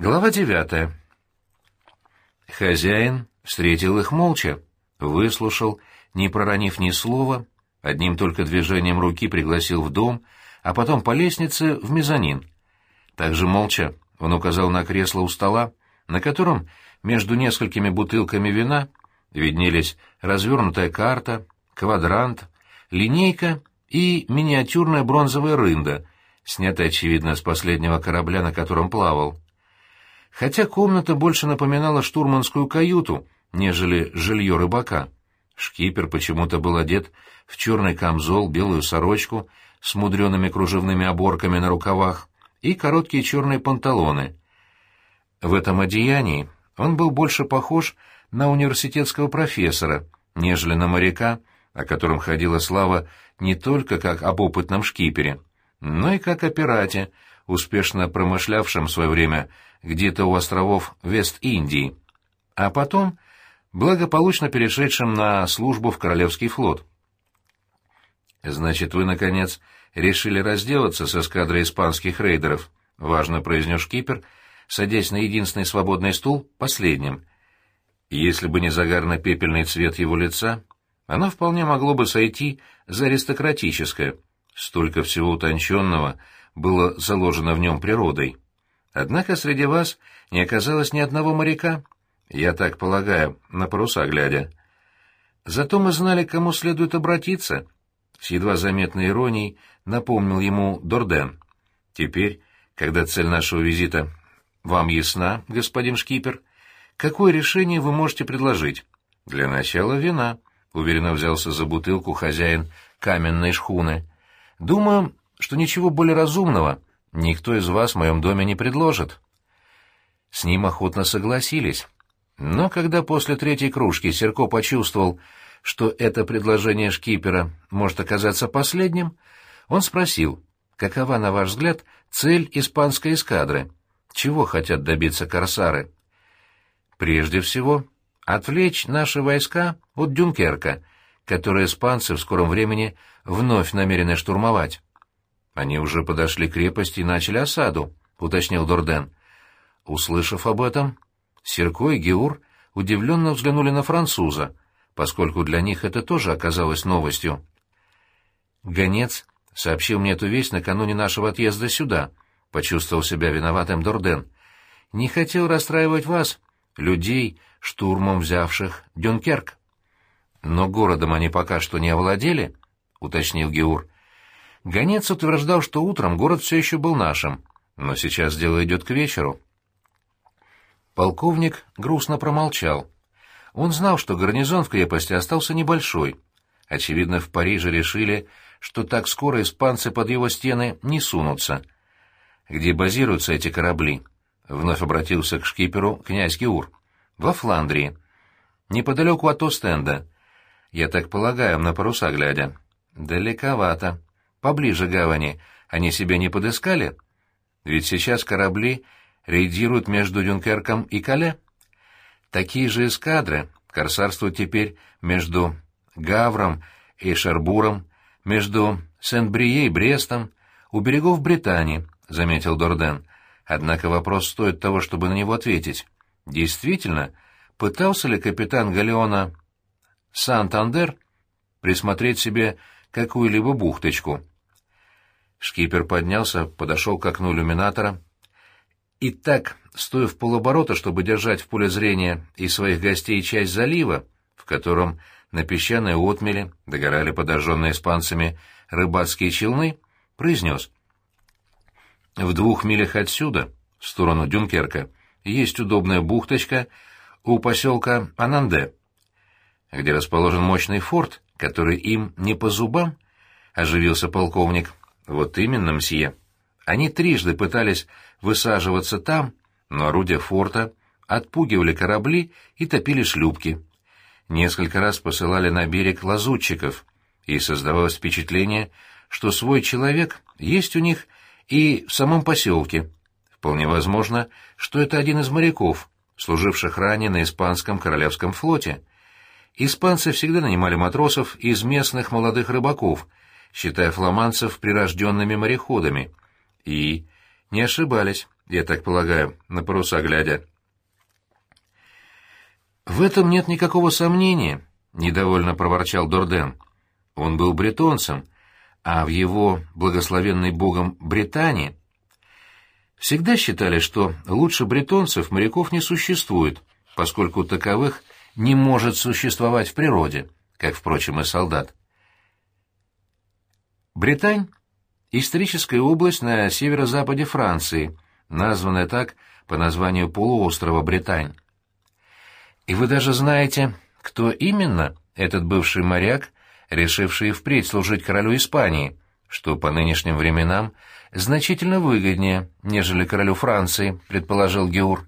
Глава девятая. Хозяин встретил их молча, выслушал, не проронив ни слова, одним только движением руки пригласил в дом, а потом по лестнице в мезонин. Также молча он указал на кресло у стола, на котором между несколькими бутылками вина виднелись развернутая карта, квадрант, линейка и миниатюрная бронзовая рында, снятая, очевидно, с последнего корабля, на котором плавал. Хотя комната больше напоминала штурманскую каюту, нежели жилье рыбака. Шкипер почему-то был одет в черный камзол, белую сорочку с мудреными кружевными оборками на рукавах и короткие черные панталоны. В этом одеянии он был больше похож на университетского профессора, нежели на моряка, о котором ходила слава не только как об опытном шкипере, но и как о пирате, успешно промышлявшем в свое время где-то у островов Вест-Индии, а потом благополучно перешедшим на службу в Королевский флот. «Значит, вы, наконец, решили разделаться с эскадрой испанских рейдеров», — важно произнес шкипер, садясь на единственный свободный стул, последним. Если бы не загарно-пепельный цвет его лица, оно вполне могло бы сойти за аристократическое. Столько всего утонченного было заложено в нем природой. Однако среди вас не оказалось ни одного моряка, я так полагаю, на паруса глядя. Зато мы знали, к кому следует обратиться. С едва заметной иронией напомнил ему Дорден. Теперь, когда цель нашего визита вам ясна, господин шкипер, какое решение вы можете предложить? Для начала вина. — уверенно взялся за бутылку хозяин каменной шхуны. «Думаю, что ничего более разумного никто из вас в моем доме не предложит». С ним охотно согласились. Но когда после третьей кружки Серко почувствовал, что это предложение шкипера может оказаться последним, он спросил, какова, на ваш взгляд, цель испанской эскадры? Чего хотят добиться корсары? Прежде всего, отвлечь наши войска от Дюнкерка, которые испанцы в скором времени вновь намерены штурмовать. Они уже подошли к крепости и начали осаду, уточнил Дорден. Услышав об этом, Серко и Геур удивленно взглянули на француза, поскольку для них это тоже оказалось новостью. Гонец сообщил мне эту весть накануне нашего отъезда сюда, почувствовал себя виноватым Дорден. Не хотел расстраивать вас, людей, штурмом взявших Дюнкерк. Но городом они пока что не овладели, — уточнил Геур. Гонец утверждал, что утром город все еще был нашим, но сейчас дело идет к вечеру. Полковник грустно промолчал. Он знал, что гарнизон в крепости остался небольшой. Очевидно, в Париже решили, что так скоро испанцы под его стены не сунутся. Где базируются эти корабли? Вновь обратился к шкиперу князь Геур. Во Фландрии. Неподалеку от Остенда. Я так полагаю, на паруса глядя. Далековато. Поближе гавани. Они себя не подыскали? Ведь сейчас корабли рейдируют между Дюнкерком и Кале. Такие же эскадры корсарствуют теперь между Гавром и Шербуром, между Сент-Брие и Брестом, у берегов Британии, — заметил Дорден. Однако вопрос стоит того, чтобы на него ответить. Действительно, пытался ли капитан Галеона Сантандер присмотреть себе какую-либо бухточку? Шкипер поднялся, подошел к окну иллюминатора и так, стоя в полоборота, чтобы держать в поле зрения и своих гостей часть залива, в котором на песчаной отмеле догорали подожженные испанцами рыбацкие челны, произнес — в двух милях отсюда, в сторону Дюнкерка, есть удобная бухточка у поселка Ананде, где расположен мощный форт, который им не по зубам, — оживился полковник. Вот именно, мсье. Они трижды пытались высаживаться там, но орудия форта отпугивали корабли и топили шлюпки. Несколько раз посылали на берег лазутчиков, и создавалось впечатление, что свой человек есть у них — и в самом поселке. Вполне возможно, что это один из моряков, служивших ранее на испанском королевском флоте. Испанцы всегда нанимали матросов из местных молодых рыбаков, считая фламандцев прирожденными мореходами. И не ошибались, я так полагаю, на паруса глядя. В этом нет никакого сомнения, недовольно проворчал Дорден. Он был бретонцем, а в его благословенной богом Британии всегда считали, что лучше бретонцев моряков не существует, поскольку таковых не может существовать в природе, как, впрочем, и солдат. Британь — историческая область на северо-западе Франции, названная так по названию полуострова Британь. И вы даже знаете, кто именно этот бывший моряк, решивший впредь служить королю Испании, что по нынешним временам значительно выгоднее, нежели королю Франции, предположил Геур.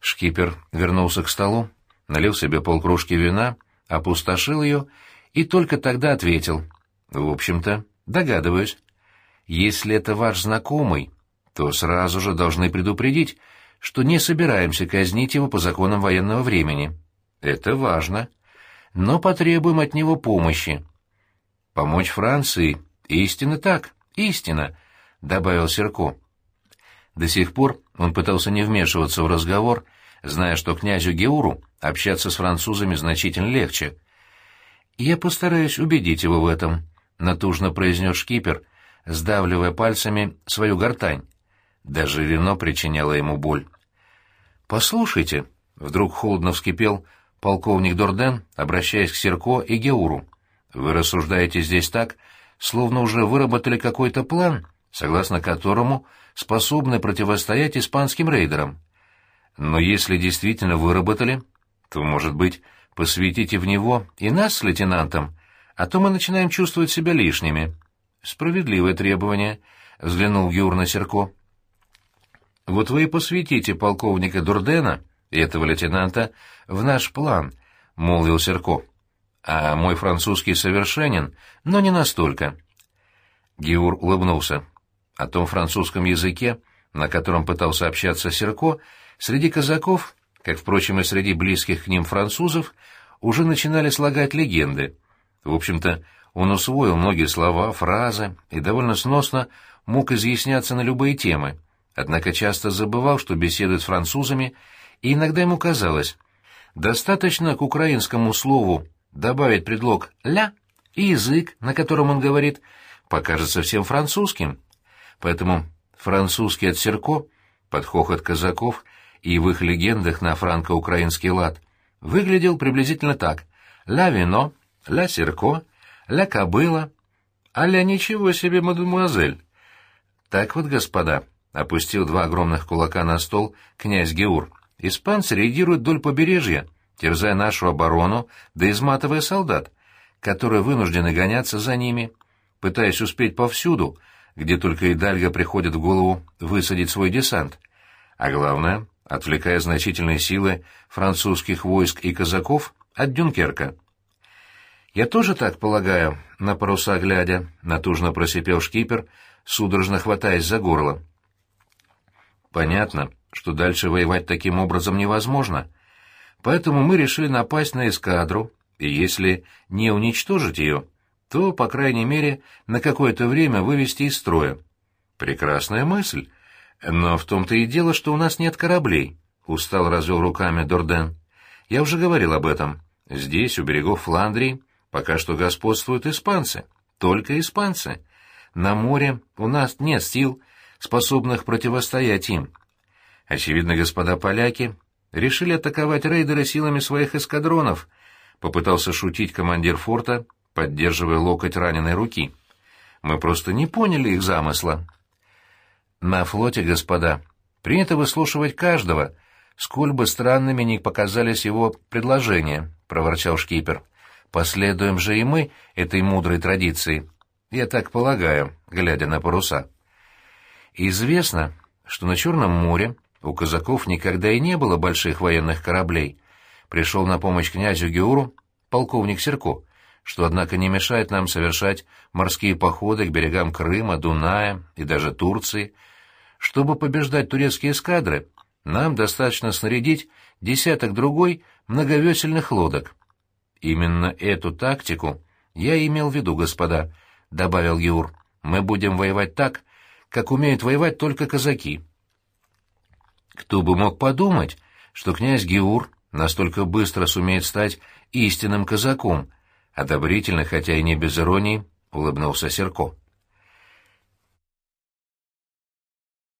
Шкипер вернулся к столу, налил себе полкружки вина, опустошил ее и только тогда ответил. «В общем-то, догадываюсь. Если это ваш знакомый, то сразу же должны предупредить, что не собираемся казнить его по законам военного времени. Это важно. Но потребуем от него помощи. Помочь Франции — истинно так, истинно», — добавил Серко. До сих пор он пытался не вмешиваться в разговор, зная, что князю Геуру общаться с французами значительно легче. «Я постараюсь убедить его в этом», — натужно произнес шкипер, сдавливая пальцами свою гортань. Даже вино причиняло ему боль. «Послушайте», — вдруг холодно вскипел полковник Дорден, обращаясь к Серко и Геуру. «Вы рассуждаете здесь так, словно уже выработали какой-то план, согласно которому способны противостоять испанским рейдерам. Но если действительно выработали, то, может быть, посвятите в него и нас с лейтенантом, а то мы начинаем чувствовать себя лишними. Справедливое требование, — взглянул Юр на Серко. Вот вы и посвятите полковника Дурдена и этого лейтенанта в наш план, — молвил Серко. А мой французский совершенен, но не настолько. Геур улыбнулся. О том французском языке, на котором пытался общаться Серко, среди казаков, как, впрочем, и среди близких к ним французов, уже начинали слагать легенды. В общем-то, он усвоил многие слова, фразы и довольно сносно мог изъясняться на любые темы, однако часто забывал, что беседует с французами, и иногда ему казалось, достаточно к украинскому слову добавить предлог «ля», и язык, на котором он говорит, покажется всем французским. Поэтому французский от Серко, под хохот казаков и в их легендах на франко-украинский лад, выглядел приблизительно так «ля вино», «ля Серко», «ля кобыла», «а ля ничего себе, мадемуазель». Так вот, господа, опустил два огромных кулака на стол князь Геур, испанцы реагируют вдоль побережья, терзая нашу оборону, да изматывая солдат, которые вынуждены гоняться за ними, пытаясь успеть повсюду, где только Идальго приходит в голову высадить свой десант. А главное, отвлекая значительные силы французских войск и казаков от Дюнкерка. «Я тоже так полагаю, на паруса глядя», — натужно просипел шкипер, судорожно хватаясь за горло. «Понятно, что дальше воевать таким образом невозможно. Поэтому мы решили напасть на эскадру, и если не уничтожить ее, то, по крайней мере, на какое-то время вывести из строя. Прекрасная мысль. Но в том-то и дело, что у нас нет кораблей, — устал развел руками Дорден. Я уже говорил об этом. Здесь, у берегов Фландрии, пока что господствуют испанцы. Только испанцы. На море у нас нет сил, способных противостоять им. Очевидно, господа поляки решили атаковать рейдеры силами своих эскадронов, попытался шутить командир форта, поддерживая локоть раненой руки. Мы просто не поняли их замысла. На флоте, господа, принято выслушивать каждого, сколь бы странными ни показались его предложения, — проворчал шкипер. Последуем же и мы этой мудрой традиции. Я так полагаю, глядя на паруса. Известно, что на Черном море у казаков никогда и не было больших военных кораблей. Пришел на помощь князю Геуру полковник Серко, что, однако, не мешает нам совершать морские походы к берегам Крыма, Дуная и даже Турции. Чтобы побеждать турецкие эскадры, нам достаточно снарядить десяток-другой многовесельных лодок. Именно эту тактику я имел в виду, господа, — добавил Геур. Мы будем воевать так, как умеют воевать только казаки. Кто бы мог подумать, что князь Геур настолько быстро сумеет стать истинным казаком, одобрительно, хотя и не без иронии, улыбнулся Серко.